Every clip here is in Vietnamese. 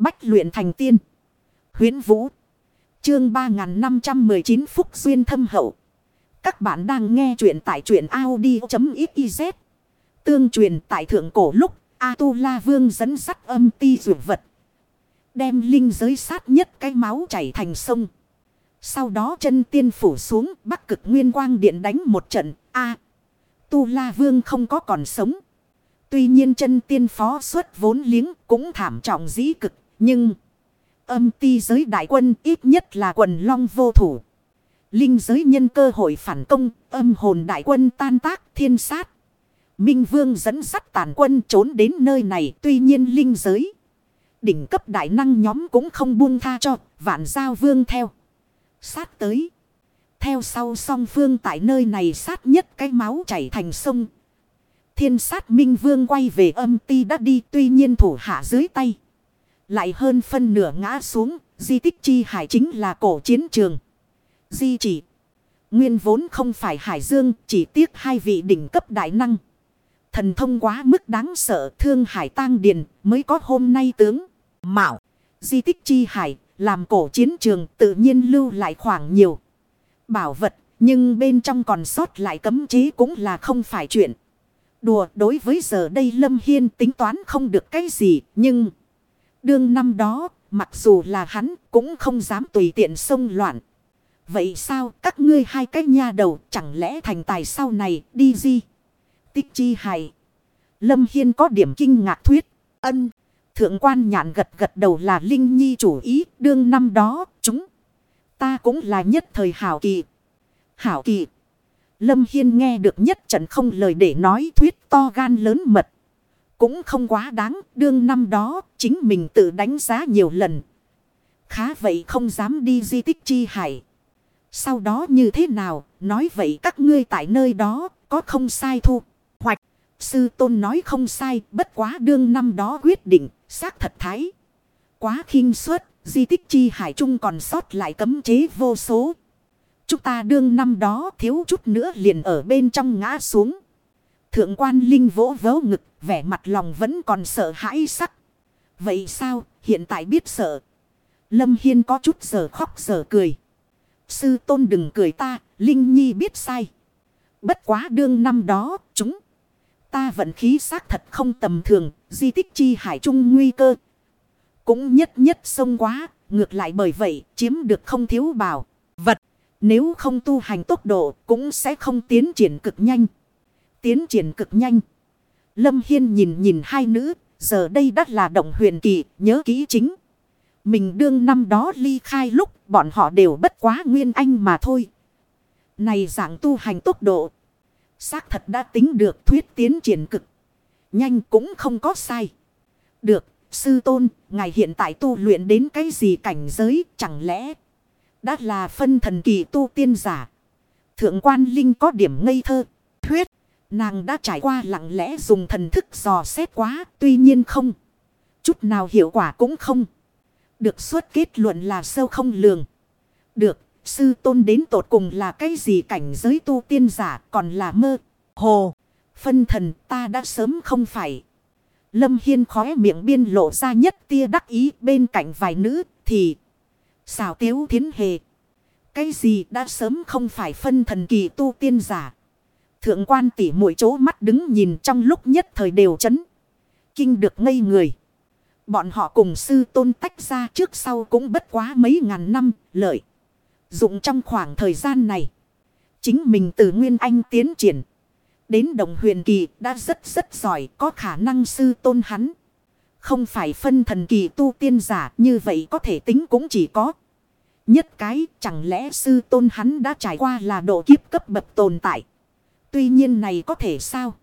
Bách luyện thành tiên. huyễn Vũ. Chương 3519 Phúc Duyên Thâm Hậu. Các bạn đang nghe truyện tại truyện Audi.xyz. Tương truyền tại thượng cổ lúc A-tu-la vương dẫn sắt âm ti dụ vật. Đem linh giới sát nhất cái máu chảy thành sông. Sau đó chân tiên phủ xuống, bắc cực nguyên quang điện đánh một trận. A. tu la vương không có còn sống. Tuy nhiên chân tiên phó xuất vốn liếng cũng thảm trọng dĩ cực. Nhưng âm ti giới đại quân ít nhất là quần long vô thủ. Linh giới nhân cơ hội phản công, âm hồn đại quân tan tác thiên sát. Minh vương dẫn sắt tàn quân trốn đến nơi này tuy nhiên linh giới. Đỉnh cấp đại năng nhóm cũng không buông tha cho, vạn giao vương theo. Sát tới. Theo sau song phương tại nơi này sát nhất cái máu chảy thành sông. Thiên sát minh vương quay về âm ti đã đi tuy nhiên thủ hạ dưới tay. Lại hơn phân nửa ngã xuống, di tích chi hải chính là cổ chiến trường. Di chỉ. Nguyên vốn không phải hải dương, chỉ tiếc hai vị đỉnh cấp đại năng. Thần thông quá mức đáng sợ thương hải tang điền mới có hôm nay tướng. Mạo. Di tích chi hải làm cổ chiến trường tự nhiên lưu lại khoảng nhiều. Bảo vật nhưng bên trong còn sót lại cấm chế cũng là không phải chuyện. Đùa đối với giờ đây Lâm Hiên tính toán không được cái gì nhưng. Đương năm đó, mặc dù là hắn cũng không dám tùy tiện xông loạn. Vậy sao các ngươi hai cái nha đầu chẳng lẽ thành tài sau này đi gì? Tích chi hài. Lâm Hiên có điểm kinh ngạc thuyết. Ân. Thượng quan nhạn gật gật đầu là Linh Nhi chủ ý. Đương năm đó, chúng. Ta cũng là nhất thời hảo kỳ. Hảo kỳ. Lâm Hiên nghe được nhất trận không lời để nói thuyết to gan lớn mật. Cũng không quá đáng. Đương năm đó chính mình tự đánh giá nhiều lần. Khá vậy không dám đi di tích chi hải. Sau đó như thế nào, nói vậy các ngươi tại nơi đó, có không sai thu. Hoạch, sư tôn nói không sai, bất quá đương năm đó quyết định, xác thật thái. Quá khinh suất, di tích chi hải trung còn sót lại cấm chế vô số. Chúng ta đương năm đó thiếu chút nữa liền ở bên trong ngã xuống. Thượng quan Linh vỗ vỗ ngực, vẻ mặt lòng vẫn còn sợ hãi sắc. Vậy sao, hiện tại biết sợ. Lâm Hiên có chút giờ khóc giờ cười. Sư tôn đừng cười ta, Linh Nhi biết sai. Bất quá đương năm đó, chúng. Ta vận khí xác thật không tầm thường, di tích chi hải trung nguy cơ. Cũng nhất nhất sông quá, ngược lại bởi vậy, chiếm được không thiếu bảo. Vật, nếu không tu hành tốc độ, cũng sẽ không tiến triển cực nhanh. Tiến triển cực nhanh. Lâm Hiên nhìn nhìn hai nữ, giờ đây đã là động huyền kỳ, nhớ kỹ chính. Mình đương năm đó ly khai lúc bọn họ đều bất quá nguyên anh mà thôi. Này dạng tu hành tốc độ. Xác thật đã tính được thuyết tiến triển cực. Nhanh cũng không có sai. Được, sư tôn, ngài hiện tại tu luyện đến cái gì cảnh giới chẳng lẽ. Đã là phân thần kỳ tu tiên giả. Thượng quan Linh có điểm ngây thơ. Thuyết, nàng đã trải qua lặng lẽ dùng thần thức dò xét quá. Tuy nhiên không. Chút nào hiệu quả cũng không. Được xuất kết luận là sâu không lường. Được, sư tôn đến tột cùng là cái gì cảnh giới tu tiên giả còn là mơ. Hồ, phân thần ta đã sớm không phải. Lâm Hiên khóe miệng biên lộ ra nhất tia đắc ý bên cạnh vài nữ thì xào tiếu thiến hề. Cái gì đã sớm không phải phân thần kỳ tu tiên giả. Thượng quan tỉ mũi chỗ mắt đứng nhìn trong lúc nhất thời đều chấn. Kinh được ngây người. Bọn họ cùng sư tôn tách ra trước sau cũng bất quá mấy ngàn năm, lợi. Dụng trong khoảng thời gian này. Chính mình từ Nguyên Anh tiến triển. Đến đồng huyền kỳ đã rất rất giỏi, có khả năng sư tôn hắn. Không phải phân thần kỳ tu tiên giả như vậy có thể tính cũng chỉ có. Nhất cái, chẳng lẽ sư tôn hắn đã trải qua là độ kiếp cấp bậc tồn tại. Tuy nhiên này có thể sao?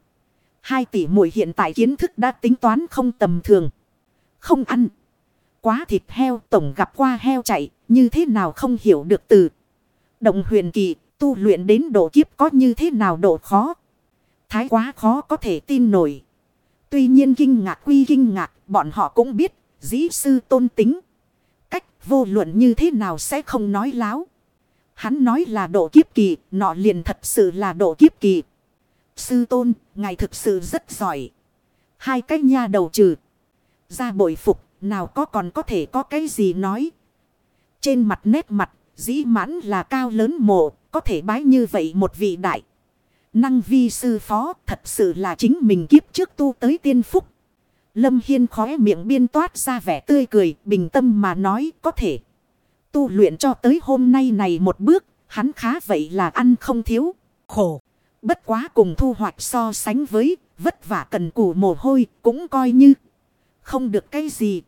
Hai tỷ muội hiện tại kiến thức đã tính toán không tầm thường không ăn. Quá thịt heo tổng gặp qua heo chạy, như thế nào không hiểu được từ. Động huyền kỳ, tu luyện đến độ kiếp có như thế nào độ khó. Thái quá khó có thể tin nổi. Tuy nhiên kinh ngạc quy kinh ngạc, bọn họ cũng biết, dĩ sư tôn tính. Cách vô luận như thế nào sẽ không nói láo. Hắn nói là độ kiếp kỳ, nọ liền thật sự là độ kiếp kỳ. Sư tôn, ngài thực sự rất giỏi. Hai cái nha đầu trừ ra bội phục, nào có còn có thể có cái gì nói. Trên mặt nét mặt, dĩ mãn là cao lớn mộ, có thể bái như vậy một vị đại. Năng vi sư phó thật sự là chính mình kiếp trước tu tới tiên phúc. Lâm Hiên khóe miệng biên toát ra vẻ tươi cười, bình tâm mà nói có thể. Tu luyện cho tới hôm nay này một bước, hắn khá vậy là ăn không thiếu, khổ. Bất quá cùng thu hoạch so sánh với, vất vả cần củ mồ hôi, cũng coi như không được cái gì.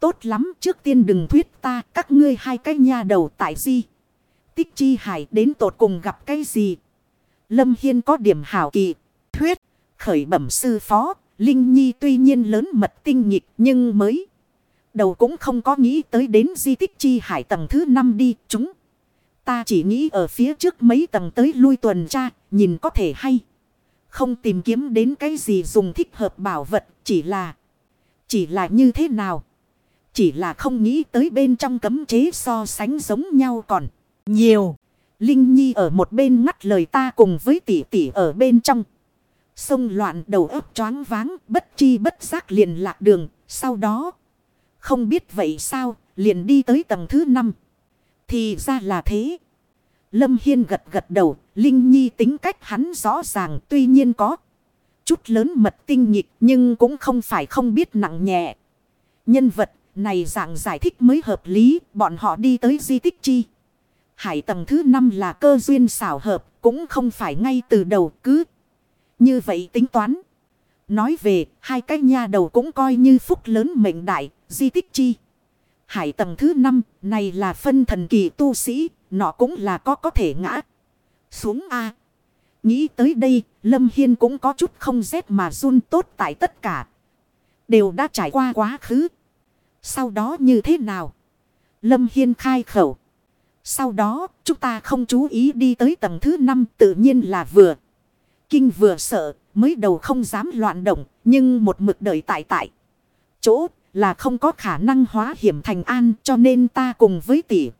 Tốt lắm, trước tiên đừng thuyết ta, các ngươi hai cái nha đầu tại gì. Tích chi hải đến tột cùng gặp cái gì. Lâm Hiên có điểm hảo kỳ, thuyết, khởi bẩm sư phó, Linh Nhi tuy nhiên lớn mật tinh nghịch nhưng mới. Đầu cũng không có nghĩ tới đến di tích chi hải tầng thứ 5 đi chúng. Ta chỉ nghĩ ở phía trước mấy tầng tới lui tuần tra, nhìn có thể hay. Không tìm kiếm đến cái gì dùng thích hợp bảo vật, chỉ là... Chỉ là như thế nào? Chỉ là không nghĩ tới bên trong cấm chế so sánh giống nhau còn nhiều. Linh Nhi ở một bên ngắt lời ta cùng với tỷ tỷ ở bên trong. Sông loạn đầu ấp choáng váng, bất chi bất giác liền lạc đường, sau đó. Không biết vậy sao, liền đi tới tầng thứ năm Thì ra là thế. Lâm Hiên gật gật đầu, Linh Nhi tính cách hắn rõ ràng tuy nhiên có. Chút lớn mật tinh nhịp nhưng cũng không phải không biết nặng nhẹ. Nhân vật này dạng giải thích mới hợp lý, bọn họ đi tới di tích chi. Hải tầng thứ năm là cơ duyên xảo hợp, cũng không phải ngay từ đầu cứ như vậy tính toán. Nói về, hai cái nha đầu cũng coi như phúc lớn mệnh đại, di tích chi. Hải tầng thứ năm này là phân thần kỳ tu sĩ, nó cũng là có có thể ngã xuống A. Nghĩ tới đây, Lâm Hiên cũng có chút không rét mà run tốt tại tất cả. Đều đã trải qua quá khứ. Sau đó như thế nào? Lâm Hiên khai khẩu. Sau đó, chúng ta không chú ý đi tới tầng thứ năm tự nhiên là vừa. Kinh vừa sợ, mới đầu không dám loạn động, nhưng một mực đợi tại tại. Chỗ là không có khả năng hóa hiểm thành an cho nên ta cùng với tỷ.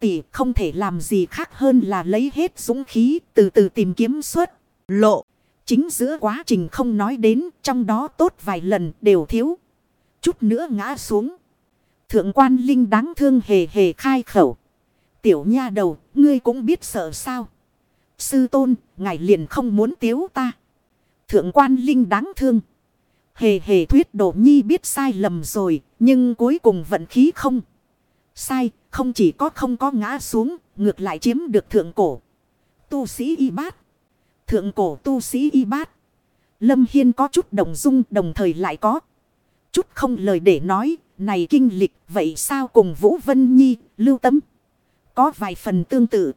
Tỷ không thể làm gì khác hơn là lấy hết dũng khí từ từ tìm kiếm suốt lộ. Chính giữa quá trình không nói đến trong đó tốt vài lần đều thiếu. Chút nữa ngã xuống. Thượng quan Linh đáng thương hề hề khai khẩu. Tiểu nha đầu, ngươi cũng biết sợ sao. Sư tôn, ngài liền không muốn tiếu ta. Thượng quan Linh đáng thương. Hề hề thuyết đổ nhi biết sai lầm rồi, nhưng cuối cùng vận khí không. Sai, không chỉ có không có ngã xuống, ngược lại chiếm được thượng cổ. Tu sĩ y bát. Thượng cổ tu sĩ y bát. Lâm Hiên có chút đồng dung đồng thời lại có. Chút không lời để nói, này kinh lịch vậy sao cùng Vũ Vân Nhi, lưu tâm. Có vài phần tương tự.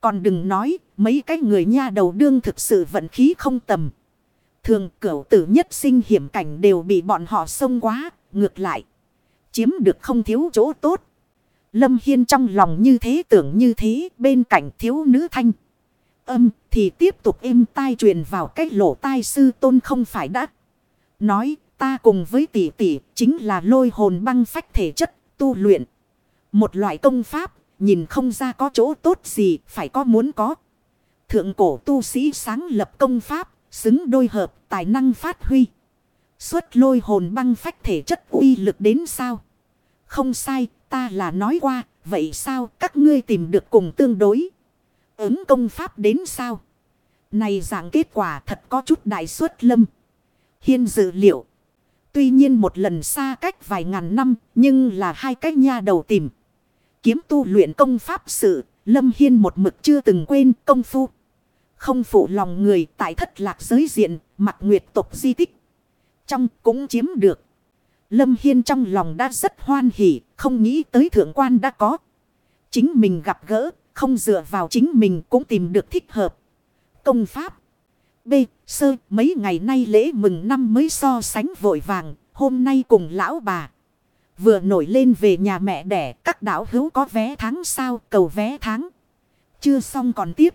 Còn đừng nói, mấy cái người nha đầu đương thực sự vận khí không tầm. Thường cửu tử nhất sinh hiểm cảnh đều bị bọn họ xông quá, ngược lại. Chiếm được không thiếu chỗ tốt. Lâm Hiên trong lòng như thế tưởng như thế, bên cạnh thiếu nữ thanh. Âm thì tiếp tục êm tai truyền vào cách lỗ tai sư tôn không phải đã. Nói ta cùng với tỷ tỷ chính là lôi hồn băng phách thể chất tu luyện. Một loại công pháp nhìn không ra có chỗ tốt gì phải có muốn có. Thượng cổ tu sĩ sáng lập công pháp xứng đôi hợp tài năng phát huy. Xuất lôi hồn băng phách thể chất uy lực đến sao? Không sai, ta là nói qua, vậy sao các ngươi tìm được cùng tương đối? Ứng công pháp đến sao? Này dạng kết quả thật có chút đại suất lâm. Hiên dự liệu. Tuy nhiên một lần xa cách vài ngàn năm, nhưng là hai cái nha đầu tìm. Kiếm tu luyện công pháp sự, Lâm Hiên một mực chưa từng quên công phu. Không phụ lòng người tại thất lạc giới diện, mặt nguyệt tộc di tích. Trong cũng chiếm được. Lâm Hiên trong lòng đã rất hoan hỉ, không nghĩ tới thượng quan đã có. Chính mình gặp gỡ, không dựa vào chính mình cũng tìm được thích hợp. Công pháp. B. Sơ, mấy ngày nay lễ mừng năm mới so sánh vội vàng, hôm nay cùng lão bà. Vừa nổi lên về nhà mẹ đẻ, các đảo hữu có vé tháng sao, cầu vé tháng. Chưa xong còn tiếp.